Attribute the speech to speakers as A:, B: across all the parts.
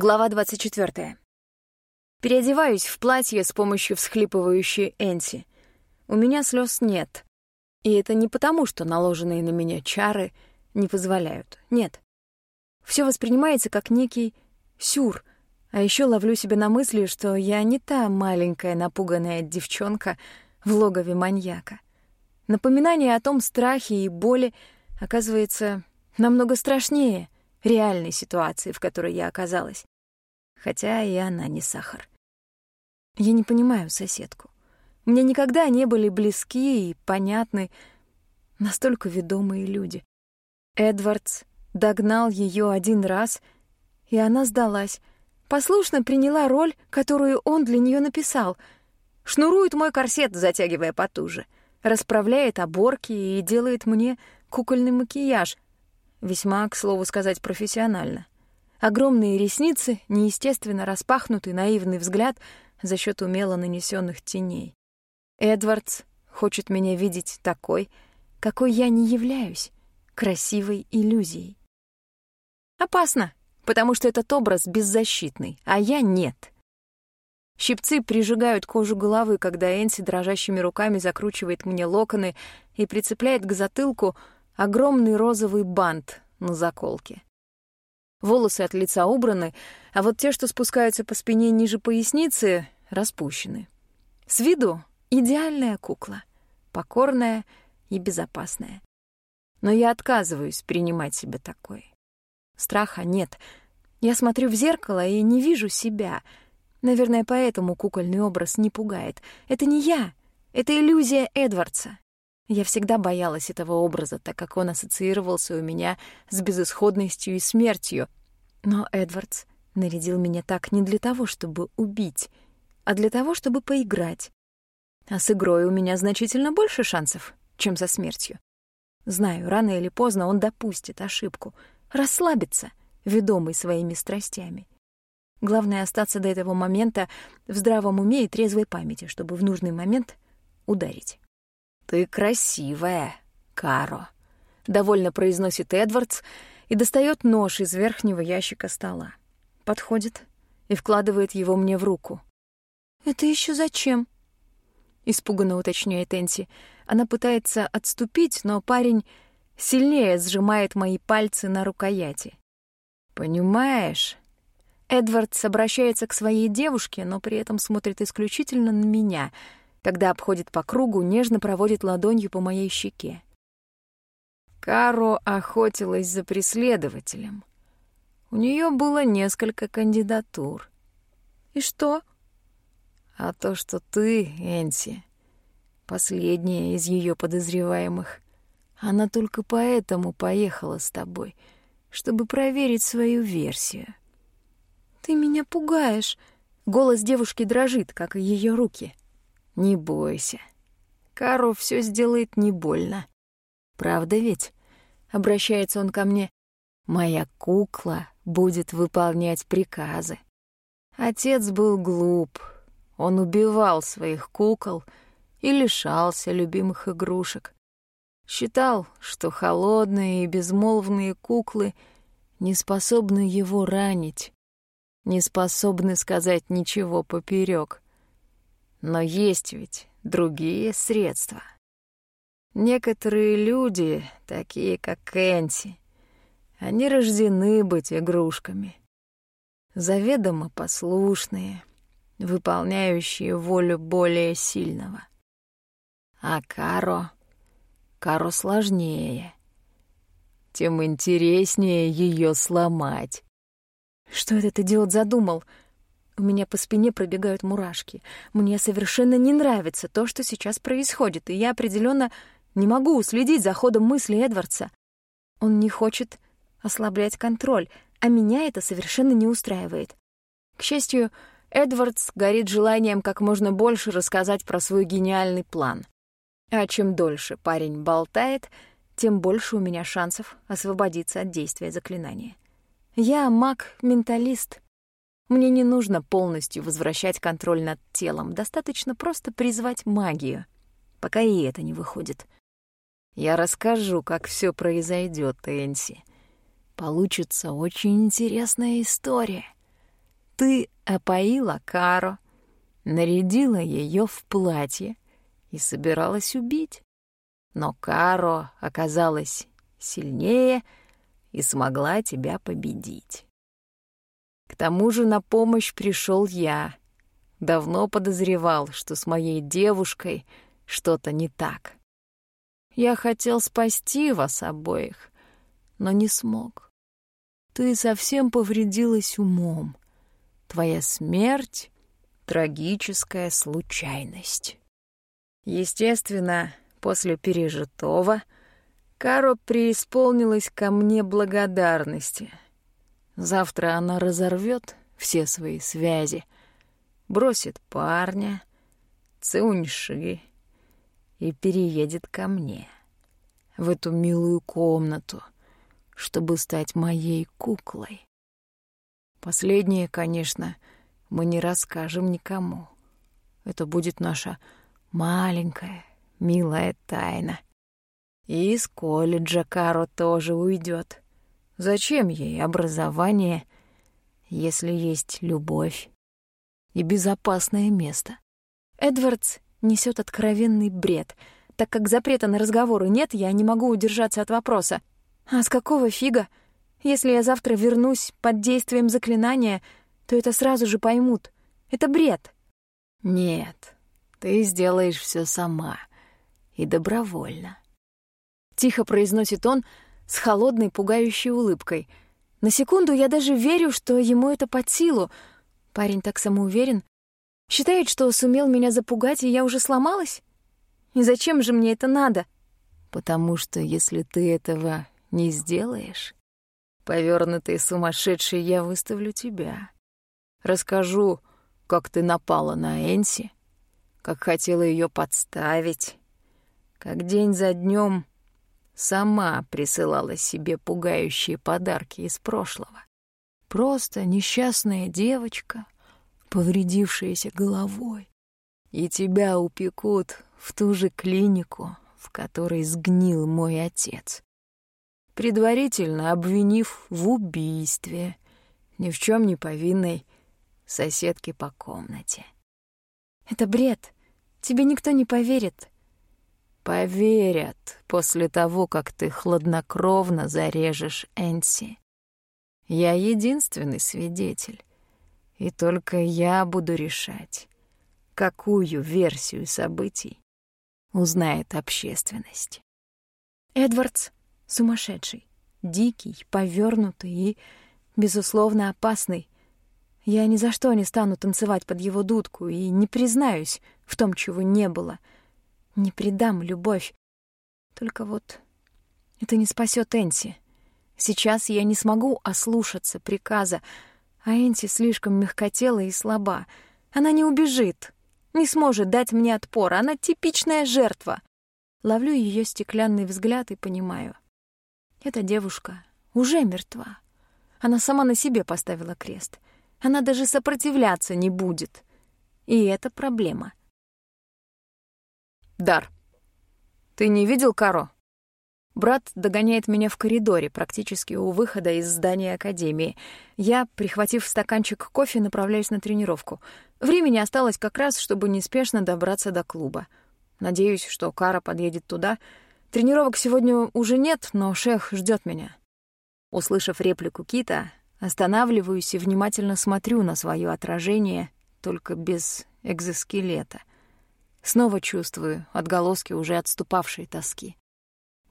A: Глава 24. Переодеваюсь в платье с помощью всхлипывающей Энси. У меня слез нет. И это не потому, что наложенные на меня чары не позволяют. Нет. Все воспринимается как некий сюр. А еще ловлю себя на мысли, что я не та маленькая напуганная девчонка в логове маньяка. Напоминание о том страхе и боли оказывается намного страшнее — реальной ситуации, в которой я оказалась. Хотя и она не сахар. Я не понимаю соседку. Мне никогда не были близки и понятны настолько ведомые люди. Эдвардс догнал ее один раз, и она сдалась. Послушно приняла роль, которую он для нее написал. Шнурует мой корсет, затягивая потуже. Расправляет оборки и делает мне кукольный макияж — Весьма, к слову сказать, профессионально. Огромные ресницы, неестественно распахнутый наивный взгляд за счет умело нанесенных теней. Эдвардс хочет меня видеть такой, какой я не являюсь, красивой иллюзией. Опасно, потому что этот образ беззащитный, а я нет. Щипцы прижигают кожу головы, когда Энси дрожащими руками закручивает мне локоны и прицепляет к затылку огромный розовый бант на заколке. Волосы от лица убраны, а вот те, что спускаются по спине ниже поясницы, распущены. С виду идеальная кукла, покорная и безопасная. Но я отказываюсь принимать себя такой. Страха нет. Я смотрю в зеркало и не вижу себя. Наверное, поэтому кукольный образ не пугает. Это не я, это иллюзия Эдвардса. Я всегда боялась этого образа, так как он ассоциировался у меня с безысходностью и смертью. Но Эдвардс нарядил меня так не для того, чтобы убить, а для того, чтобы поиграть. А с игрой у меня значительно больше шансов, чем со смертью. Знаю, рано или поздно он допустит ошибку, расслабится, ведомый своими страстями. Главное — остаться до этого момента в здравом уме и трезвой памяти, чтобы в нужный момент ударить. «Ты красивая, Каро», — довольно произносит Эдвардс и достает нож из верхнего ящика стола. Подходит и вкладывает его мне в руку. «Это еще зачем?» — испуганно уточняет Энси. Она пытается отступить, но парень сильнее сжимает мои пальцы на рукояти. «Понимаешь?» Эдвардс обращается к своей девушке, но при этом смотрит исключительно на меня — когда обходит по кругу, нежно проводит ладонью по моей щеке. Каро охотилась за преследователем. У нее было несколько кандидатур. И что? А то, что ты, Энси, последняя из ее подозреваемых, она только поэтому поехала с тобой, чтобы проверить свою версию. Ты меня пугаешь. Голос девушки дрожит, как и ее руки. Не бойся. Кару все сделает не больно. Правда ведь? Обращается он ко мне. Моя кукла будет выполнять приказы. Отец был глуп. Он убивал своих кукол и лишался любимых игрушек. Считал, что холодные и безмолвные куклы не способны его ранить, не способны сказать ничего поперек. Но есть ведь другие средства. Некоторые люди, такие как Кэнси, они рождены быть игрушками. Заведомо послушные, выполняющие волю более сильного. А Каро... Каро сложнее. Тем интереснее ее сломать. Что этот идиот задумал — у меня по спине пробегают мурашки. Мне совершенно не нравится то, что сейчас происходит, и я определенно не могу уследить за ходом мысли Эдвардса. Он не хочет ослаблять контроль, а меня это совершенно не устраивает. К счастью, Эдвардс горит желанием как можно больше рассказать про свой гениальный план. А чем дольше парень болтает, тем больше у меня шансов освободиться от действия заклинания. Я маг-менталист — мне не нужно полностью возвращать контроль над телом, достаточно просто призвать магию, пока и это не выходит. Я расскажу, как все произойдет, Энси. Получится очень интересная история. ты опоила Каро, нарядила ее в платье и собиралась убить. Но Каро оказалась сильнее и смогла тебя победить. К тому же на помощь пришел я. Давно подозревал, что с моей девушкой что-то не так. Я хотел спасти вас обоих, но не смог. Ты совсем повредилась умом. Твоя смерть — трагическая случайность. Естественно, после пережитого Каро преисполнилась ко мне благодарности. Завтра она разорвет все свои связи, бросит парня, цуньши и переедет ко мне в эту милую комнату, чтобы стать моей куклой. Последнее, конечно, мы не расскажем никому. Это будет наша маленькая, милая тайна. И из колледжа Каро тоже уйдет. Зачем ей образование, если есть любовь и безопасное место? Эдвардс несет откровенный бред. Так как запрета на разговоры нет, я не могу удержаться от вопроса. А с какого фига? Если я завтра вернусь под действием заклинания, то это сразу же поймут. Это бред. Нет, ты сделаешь все сама и добровольно. Тихо произносит он с холодной, пугающей улыбкой. На секунду я даже верю, что ему это под силу. Парень так самоуверен. Считает, что сумел меня запугать, и я уже сломалась? И зачем же мне это надо? Потому что если ты этого не сделаешь, повернутый сумасшедший, я выставлю тебя. Расскажу, как ты напала на Энси, как хотела ее подставить, как день за днем сама присылала себе пугающие подарки из прошлого. Просто несчастная девочка, повредившаяся головой. И тебя упекут в ту же клинику, в которой сгнил мой отец. Предварительно обвинив в убийстве ни в чем не повинной соседки по комнате. «Это бред. Тебе никто не поверит», Поверят после того, как ты хладнокровно зарежешь Энси. Я единственный свидетель, и только я буду решать, какую версию событий узнает общественность. Эдвардс сумасшедший, дикий, повернутый и, безусловно, опасный. Я ни за что не стану танцевать под его дудку и не признаюсь в том, чего не было — не предам любовь. Только вот это не спасет Энси. Сейчас я не смогу ослушаться приказа, а Энси слишком мягкотела и слаба. Она не убежит, не сможет дать мне отпор. Она типичная жертва. Ловлю ее стеклянный взгляд и понимаю. Эта девушка уже мертва. Она сама на себе поставила крест. Она даже сопротивляться не будет. И это проблема. Дар. Ты не видел Каро? Брат догоняет меня в коридоре, практически у выхода из здания Академии. Я, прихватив стаканчик кофе, направляюсь на тренировку. Времени осталось как раз, чтобы неспешно добраться до клуба. Надеюсь, что Кара подъедет туда. Тренировок сегодня уже нет, но шех ждет меня. Услышав реплику Кита, останавливаюсь и внимательно смотрю на свое отражение, только без экзоскелета. Снова чувствую отголоски уже отступавшей тоски.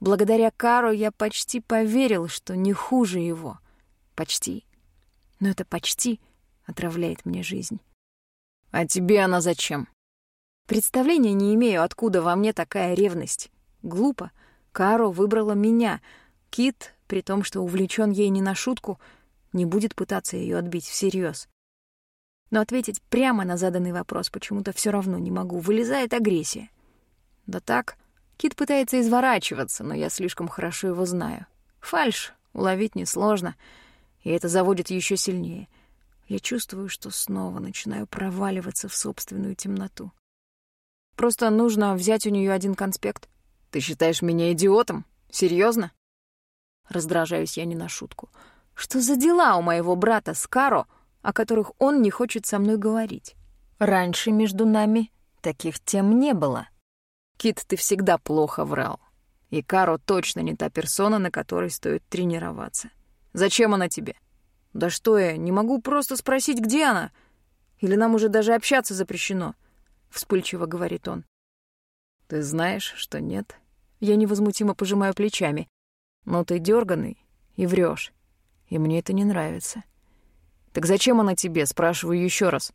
A: Благодаря Кару я почти поверил, что не хуже его. Почти. Но это почти отравляет мне жизнь. А тебе она зачем? Представления не имею, откуда во мне такая ревность. Глупо. Каро выбрала меня. Кит, при том, что увлечен ей не на шутку, не будет пытаться ее отбить всерьез. Но ответить прямо на заданный вопрос почему-то все равно не могу. Вылезает агрессия. Да так, Кит пытается изворачиваться, но я слишком хорошо его знаю. Фальш уловить несложно, и это заводит еще сильнее. Я чувствую, что снова начинаю проваливаться в собственную темноту. Просто нужно взять у нее один конспект. Ты считаешь меня идиотом? Серьезно? Раздражаюсь я не на шутку. Что за дела у моего брата с Каро о которых он не хочет со мной говорить. Раньше между нами таких тем не было. Кит, ты всегда плохо врал. И Каро точно не та персона, на которой стоит тренироваться. Зачем она тебе? Да что я, не могу просто спросить, где она? Или нам уже даже общаться запрещено? Вспыльчиво говорит он. Ты знаешь, что нет. Я невозмутимо пожимаю плечами. Но ты дерганый и врешь, И мне это не нравится. Так зачем она тебе? Спрашиваю еще раз.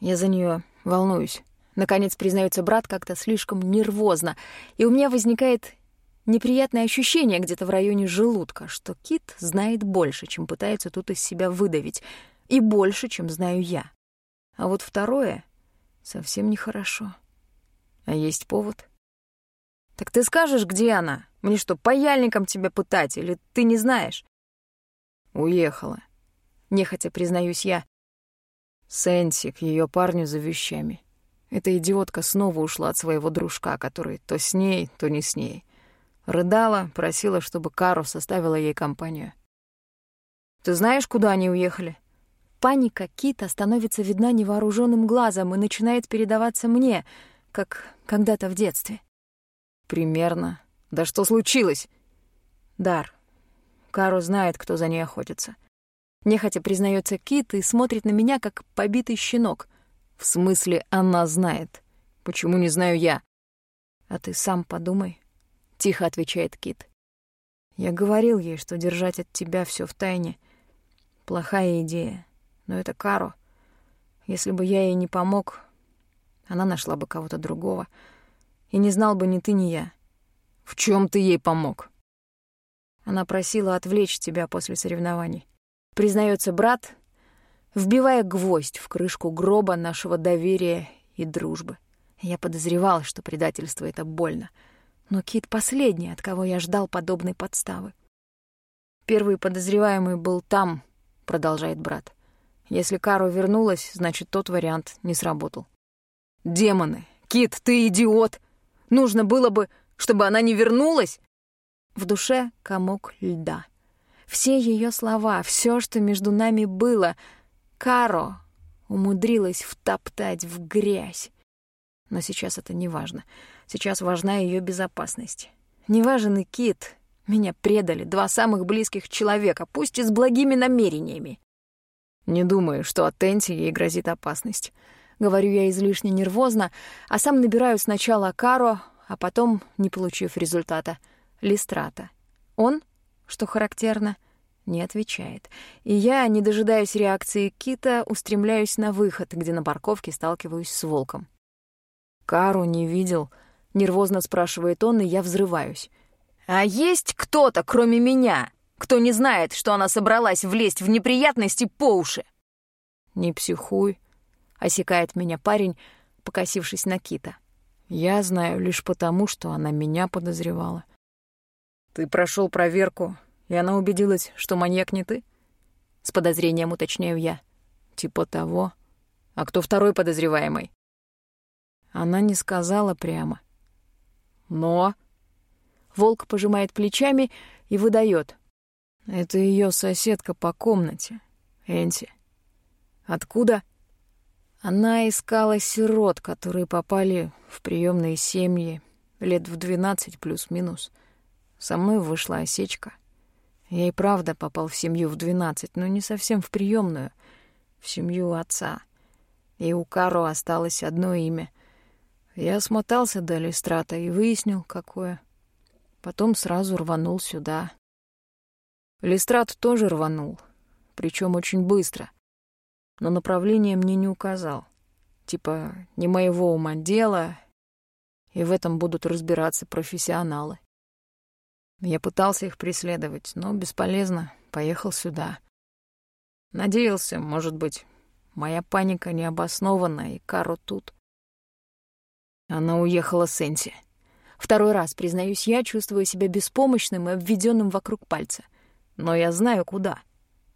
A: Я за нее волнуюсь. Наконец признается брат как-то слишком нервозно, и у меня возникает неприятное ощущение где-то в районе желудка, что Кит знает больше, чем пытается тут из себя выдавить, и больше, чем знаю я. А вот второе совсем нехорошо. А есть повод? Так ты скажешь, где она? Мне что, паяльником тебя пытать, или ты не знаешь? Уехала. Нехотя признаюсь я. Сэнси к ее парню за вещами. Эта идиотка снова ушла от своего дружка, который то с ней, то не с ней. Рыдала, просила, чтобы Кару составила ей компанию. «Ты знаешь, куда они уехали?» Паника Кита становится видна невооруженным глазом и начинает передаваться мне, как когда-то в детстве. «Примерно. Да что случилось?» «Дар. Кару знает, кто за ней охотится». Нехотя признается Кит и смотрит на меня, как побитый щенок — в смысле, она знает. Почему не знаю я? А ты сам подумай, тихо отвечает Кит. Я говорил ей, что держать от тебя все в тайне плохая идея. Но это Каро. Если бы я ей не помог, она нашла бы кого-то другого. И не знал бы ни ты, ни я. В чем ты ей помог? Она просила отвлечь тебя после соревнований. Признается брат, вбивая гвоздь в крышку гроба нашего доверия и дружбы. Я подозревал, что предательство — это больно. Но Кит последний, от кого я ждал подобной подставы. «Первый подозреваемый был там», — продолжает брат. «Если Кару вернулась, значит, тот вариант не сработал». «Демоны! Кит, ты идиот! Нужно было бы, чтобы она не вернулась!» В душе комок льда. Все ее слова, все, что между нами было — Каро умудрилась втоптать в грязь. Но сейчас это не важно. Сейчас важна ее безопасность. Не важен и Кит. Меня предали два самых близких человека, пусть и с благими намерениями. Не думаю, что от Тенти ей грозит опасность. Говорю я излишне нервозно, а сам набираю сначала Каро, а потом, не получив результата, Листрата. Он, что характерно, — не отвечает. И я, не дожидаясь реакции Кита, устремляюсь на выход, где на парковке сталкиваюсь с волком. «Кару не видел?» — нервозно спрашивает он, и я взрываюсь. «А есть кто-то, кроме меня, кто не знает, что она собралась влезть в неприятности по уши?» «Не психуй», — осекает меня парень, покосившись на Кита. «Я знаю лишь потому, что она меня подозревала». «Ты прошел проверку и она убедилась, что маньяк не ты? С подозрением уточняю я. Типа того. А кто второй подозреваемый? Она не сказала прямо. Но... Волк пожимает плечами и выдает. Это ее соседка по комнате, Энти. Откуда? Она искала сирот, которые попали в приемные семьи лет в двенадцать плюс-минус. Со мной вышла осечка. Я и правда попал в семью в двенадцать, но не совсем в приемную, в семью отца. И у Каро осталось одно имя. Я смотался до Листрата и выяснил, какое. Потом сразу рванул сюда. Листрат тоже рванул, причем очень быстро. Но направление мне не указал. Типа, не моего ума дело, и в этом будут разбираться профессионалы. Я пытался их преследовать, но бесполезно. Поехал сюда. Надеялся, может быть, моя паника необоснована, и Каро тут. Она уехала с Энси. Второй раз, признаюсь, я чувствую себя беспомощным и обведенным вокруг пальца. Но я знаю, куда.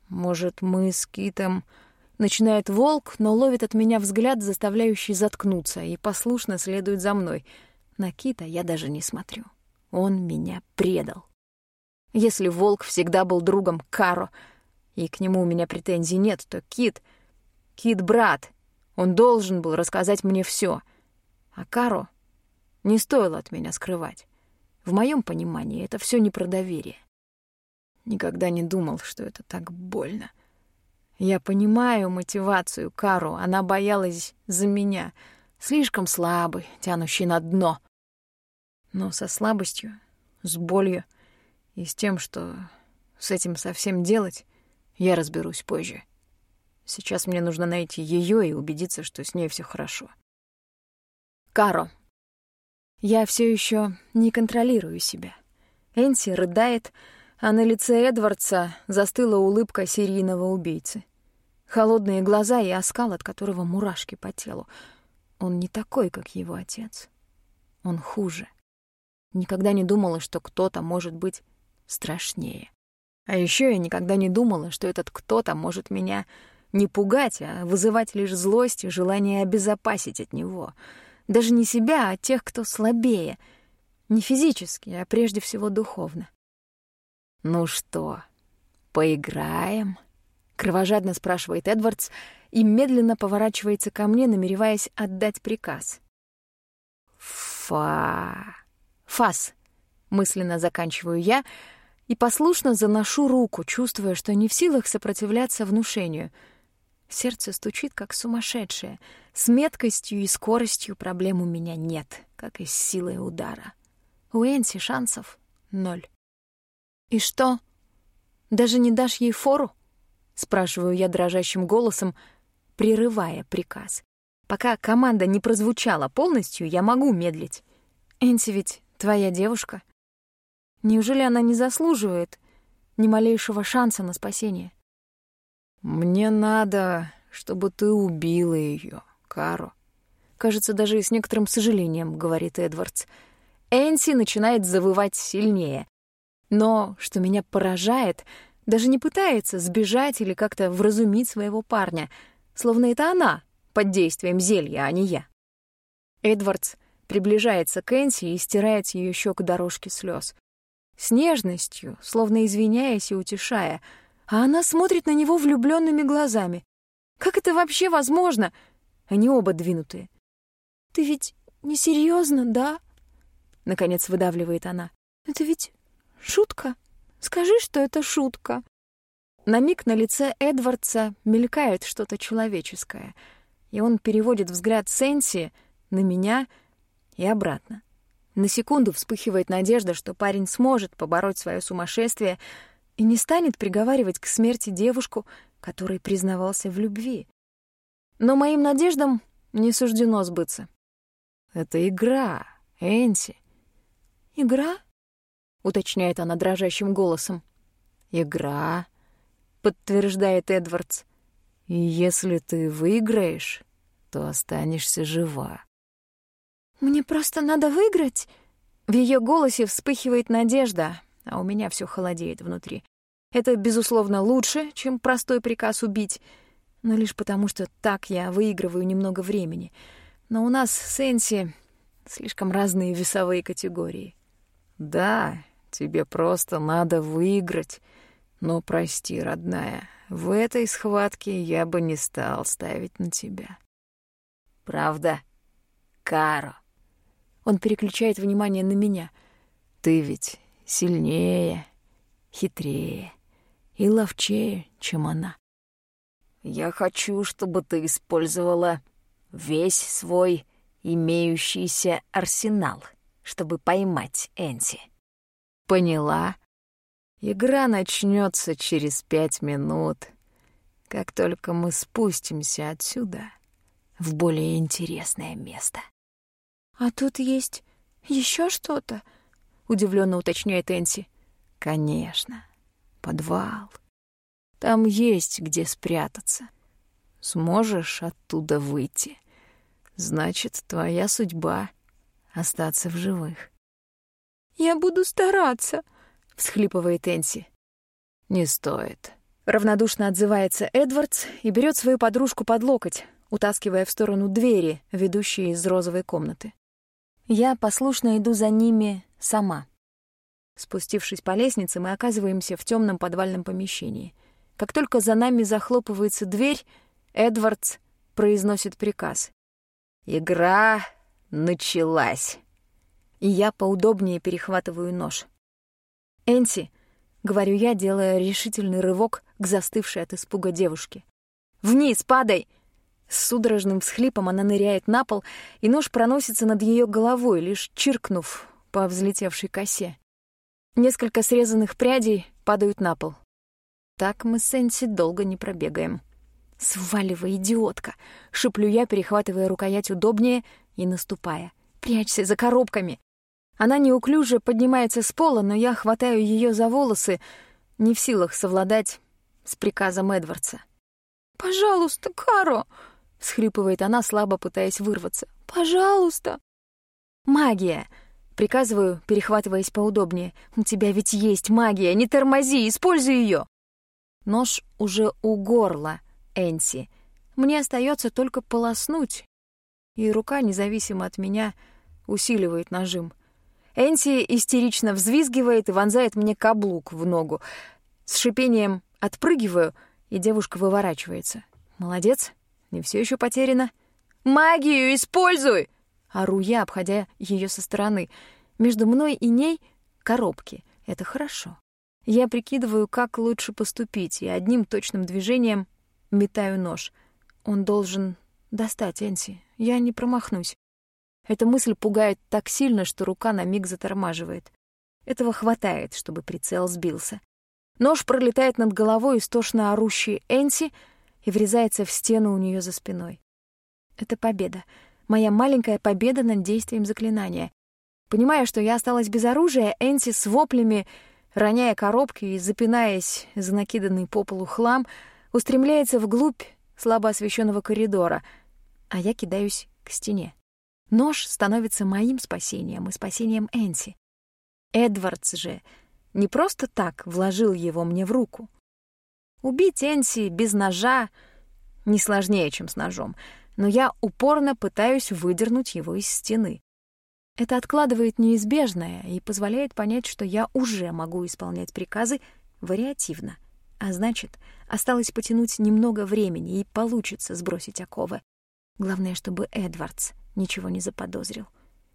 A: Может, мы с Китом... Начинает волк, но ловит от меня взгляд, заставляющий заткнуться, и послушно следует за мной. На Кита я даже не смотрю. Он меня предал. Если волк всегда был другом Каро, и к нему у меня претензий нет, то Кит... Кит — брат. Он должен был рассказать мне все. А Каро не стоило от меня скрывать. В моем понимании это все не про доверие. Никогда не думал, что это так больно. Я понимаю мотивацию Кару, она боялась за меня. Слишком слабый, тянущий на дно. Но со слабостью, с болью и с тем, что с этим совсем делать, я разберусь позже. Сейчас мне нужно найти ее и убедиться, что с ней все хорошо. Каро. Я все еще не контролирую себя. Энси рыдает, а на лице Эдвардса застыла улыбка серийного убийцы. Холодные глаза и оскал, от которого мурашки по телу. Он не такой, как его отец. Он хуже. Никогда не думала, что кто-то может быть страшнее. А еще я никогда не думала, что этот кто-то может меня не пугать, а вызывать лишь злость и желание обезопасить от него. Даже не себя, а тех, кто слабее. Не физически, а прежде всего духовно. «Ну что, поиграем?» — кровожадно спрашивает Эдвардс и медленно поворачивается ко мне, намереваясь отдать приказ. «Фа... Фас!» — мысленно заканчиваю я — и послушно заношу руку, чувствуя, что не в силах сопротивляться внушению. Сердце стучит, как сумасшедшее. С меткостью и скоростью проблем у меня нет, как и с силой удара. У Энси шансов ноль. «И что, даже не дашь ей фору?» — спрашиваю я дрожащим голосом, прерывая приказ. Пока команда не прозвучала полностью, я могу медлить. Энси ведь твоя девушка. Неужели она не заслуживает ни малейшего шанса на спасение?
B: Мне надо, чтобы ты убила ее, Каро.
A: Кажется, даже с некоторым сожалением, говорит Эдвардс. Энси начинает завывать сильнее. Но, что меня поражает, даже не пытается сбежать или как-то вразумить своего парня, словно это она под действием зелья, а не я. Эдвардс приближается к Энси и стирает с ее щек дорожки слез с нежностью, словно извиняясь и утешая, а она смотрит на него влюбленными глазами. Как это вообще возможно? Они оба двинутые. «Ты ведь не серьезно, да?» Наконец выдавливает она. «Это ведь шутка? Скажи, что это шутка». На миг на лице Эдвардса мелькает что-то человеческое, и он переводит взгляд Сенси на меня и обратно. На секунду вспыхивает надежда, что парень сможет побороть свое сумасшествие и не станет приговаривать к смерти девушку, которой признавался в любви. Но моим надеждам не суждено сбыться.
B: «Это игра, Энси».
A: «Игра?» — уточняет она дрожащим голосом.
B: «Игра», — подтверждает Эдвардс. «И если ты выиграешь, то останешься жива».
A: «Мне просто надо выиграть?» В ее голосе вспыхивает надежда, а у меня все холодеет внутри. Это, безусловно, лучше, чем простой приказ убить, но лишь потому, что так я выигрываю немного времени. Но у нас с Энси слишком разные весовые категории.
B: «Да, тебе просто надо выиграть. Но прости, родная, в этой схватке я бы не стал ставить на тебя».
A: «Правда, Каро?» Он переключает внимание на меня.
B: «Ты ведь сильнее, хитрее и ловчее, чем она. Я хочу, чтобы ты использовала весь свой имеющийся арсенал, чтобы поймать Энси. Поняла? Игра начнется через пять минут, как только мы спустимся отсюда в более интересное место.
A: «А тут есть еще что-то?» — удивленно уточняет Энси.
B: «Конечно. Подвал. Там есть где спрятаться. Сможешь оттуда выйти. Значит, твоя судьба — остаться в живых».
A: «Я буду стараться», — всхлипывает Энси.
B: «Не стоит».
A: Равнодушно отзывается Эдвардс и берет свою подружку под локоть, утаскивая в сторону двери, ведущей из розовой комнаты. Я послушно иду за ними сама. Спустившись по лестнице, мы оказываемся в темном подвальном помещении. Как только за нами захлопывается дверь, Эдвардс произносит приказ.
B: «Игра началась!»
A: И я поудобнее перехватываю нож. «Энси», — говорю я, делая решительный рывок к застывшей от испуга девушке. «Вниз, падай!» С судорожным всхлипом она ныряет на пол, и нож проносится над ее головой, лишь чиркнув по взлетевшей косе. Несколько срезанных прядей падают на пол. Так мы с Энси долго не пробегаем. «Сваливай, идиотка!» — шиплю я, перехватывая рукоять удобнее и наступая. «Прячься за коробками!» Она неуклюже поднимается с пола, но я хватаю ее за волосы, не в силах совладать с приказом Эдвардса. «Пожалуйста, Каро!» — схрипывает она, слабо пытаясь вырваться. «Пожалуйста!» «Магия!» — приказываю, перехватываясь поудобнее. «У тебя ведь есть магия! Не тормози! Используй ее!» Нож уже у горла Энси. Мне остается только полоснуть, и рука, независимо от меня, усиливает нажим. Энси истерично взвизгивает и вонзает мне каблук в ногу. С шипением отпрыгиваю, и девушка выворачивается. Молодец, не все еще потеряно. «Магию используй!» — ору я, обходя ее со стороны. Между мной и ней — коробки. Это хорошо. Я прикидываю, как лучше поступить, и одним точным движением метаю нож. Он должен достать Энси. Я не промахнусь. Эта мысль пугает так сильно, что рука на миг затормаживает. Этого хватает, чтобы прицел сбился. Нож пролетает над головой истошно орущей Энси и врезается в стену у нее за спиной. Это победа. Моя маленькая победа над действием заклинания. Понимая, что я осталась без оружия, Энси с воплями, роняя коробки и запинаясь за накиданный по полу хлам, устремляется вглубь слабо освещенного коридора, а я кидаюсь к стене. Нож становится моим спасением и спасением Энси. Эдвардс же не просто так вложил его мне в руку. Убить Энси без ножа не сложнее, чем с ножом, но я упорно пытаюсь выдернуть его из стены. Это откладывает неизбежное и позволяет понять, что я уже могу исполнять приказы вариативно. А значит, осталось потянуть немного времени, и получится сбросить оковы. Главное, чтобы Эдвардс ничего не заподозрил.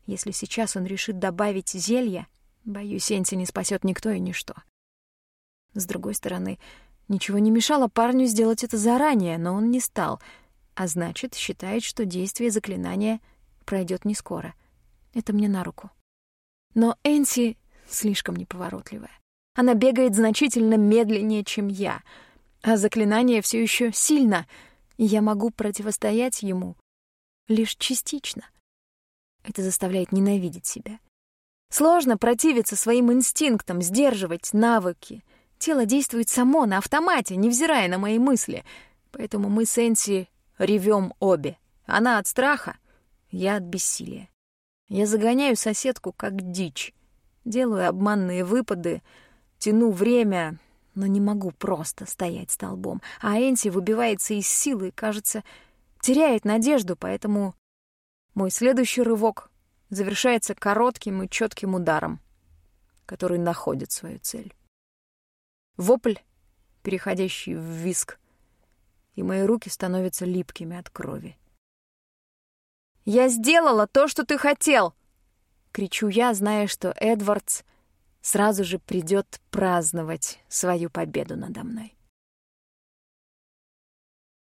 A: Если сейчас он решит добавить зелья, боюсь, Энти не спасет никто и ничто. С другой стороны, ничего не мешало парню сделать это заранее, но он не стал, а значит, считает, что действие заклинания пройдет не скоро. Это мне на руку. Но Энси слишком неповоротливая. Она бегает значительно медленнее, чем я, а заклинание все еще сильно, и я могу противостоять ему лишь частично. Это заставляет ненавидеть себя. Сложно противиться своим инстинктам, сдерживать навыки. Тело действует само, на автомате, невзирая на мои мысли. Поэтому мы с Энси ревем обе. Она от страха, я от бессилия. Я загоняю соседку как дичь. Делаю обманные выпады, тяну время, но не могу просто стоять столбом. А Энси выбивается из силы, кажется, теряет надежду, поэтому мой следующий рывок завершается коротким и четким ударом, который находит свою цель. Вопль, переходящий в виск, и мои руки становятся липкими от крови. «Я сделала то, что ты хотел!» — кричу я, зная, что Эдвардс сразу же придет праздновать свою победу надо мной.